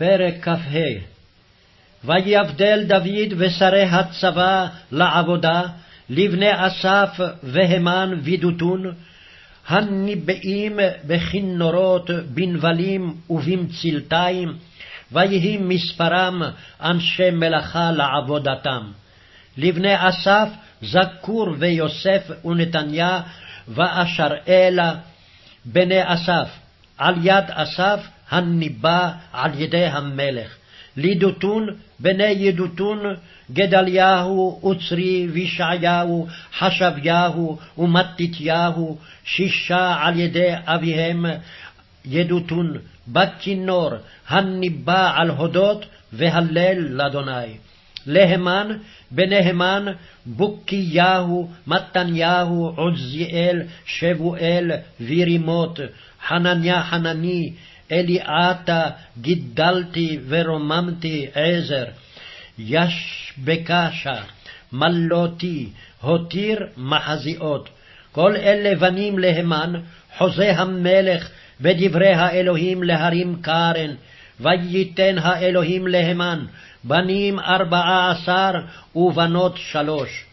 פרק כ"ה ויבדל דוד ושרי הצבא לעבודה, לבני אסף והמן וידותון, הניבאים בכינורות, בנבלים ובמצלתיים, ויהי מספרם אנשי מלאכה לעבודתם. לבני אסף זכור ויוסף ונתניה ואשראלה בני אסף, על יד אסף הניבא על ידי המלך. לידותון בני ידותון, גדליהו, עוצרי, וישעיהו, חשביהו ומתתיהו, שישה על ידי אביהם, ידותון, בכינור, הניבא על הודות והלל לאדוני. להמן, בנהמן, בוקיהו, מתניהו, עוזיאל, שבואל, וירימות, חנניה חנני, אליעתה, גידלתי ורוממתי עזר, ישבקשה, מלותי, הותיר מחזיאות. כל אלה בנים להמן, חוזה המלך, ודברי האלוהים להרים קרן, וייתן האלוהים להמן, בנים ארבעה עשר ובנות שלוש.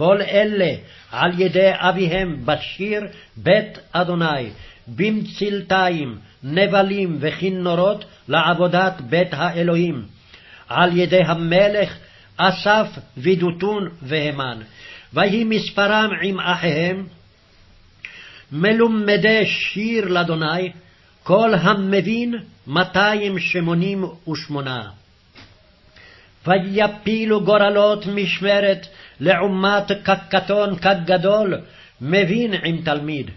כל אלה על ידי אביהם בשיר בית אדוני, במצלתיים, נבלים וכינורות לעבודת בית האלוהים. על ידי המלך אסף ודותון והמן. ויהי מספרם עם אחיהם, מלומדי שיר לאדוני, כל המבין מאתיים שמונים ושמונה. ויפילו גורלות משמרת לעומת כקטון כגדול, מבין עם תלמיד.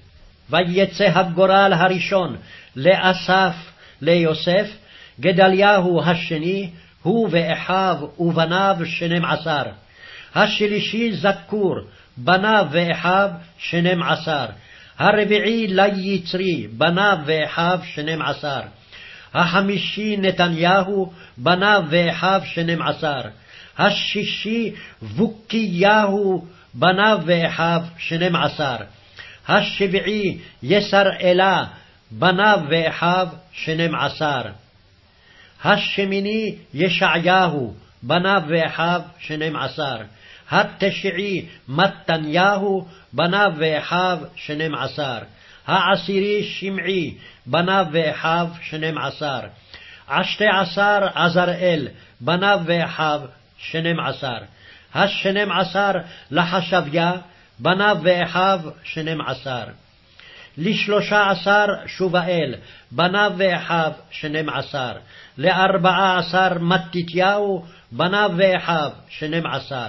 ויצא הגורל הראשון לאסף ליוסף, גדליהו השני, הוא ואחיו ובניו שנים עשר. השלישי זכור, בניו ואחיו שנים עשר. הרביעי ליצרי, בניו ואחיו שנים עשר. החמישי נתניהו, בניו ואחיו שנים עשר. השישי בוקיהו, בניו ואחיו שנים עשר. השביעי יסראלה, בניו ואחיו שנים עשר. השמיני ישעיהו, בניו ואחיו שנים עשר. התשעי מתניהו, בניו ואחיו שנים עשר. העשירי שמעי, בניו ואחיו שנים עשר. עשתי עשר עזראל, בניו ואחיו שנים עשר. השנים עשר לחשביה, בניו ואחיו שנים עשר. לשלושה עשר שובאל, בניו ואחיו שנים עשר. לארבעה עשר מתתיהו, בניו ואחיו שנים עשר.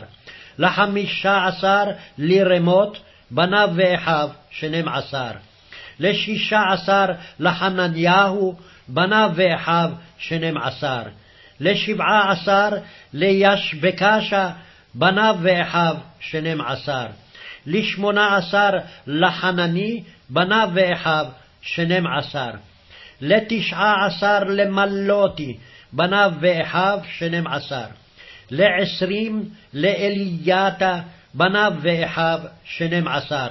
לחמישה עשר לרמות, בניו ואחיו שנים עשר. לשישה עשר לחנניהו, בניו ואחיו שנים עשר. לשבעה עשר לישבקשה, בניו ואחיו שנים עשר. לשמונה עשר לחנני, בניו ואחיו שנים עשר. לתשעה עשר למלותי, בניו ואחיו שנים עשר. לעשרים לאלייתה, בניו ואחיו שנים עשר.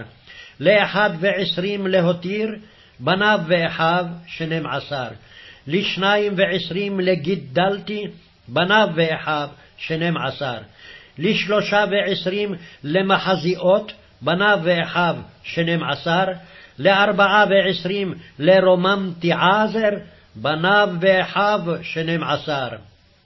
לאחד ועשרים להותיר, בניו ואחיו שנים עשר. לשניים ועשרים לגידלתי, בניו ואחיו שנים עשר. לשלושה ועשרים למחזיאות, בניו ואחיו שנים עשר. לארבעה ועשרים לרוממתי עזר, בניו ואחיו שנים עשר.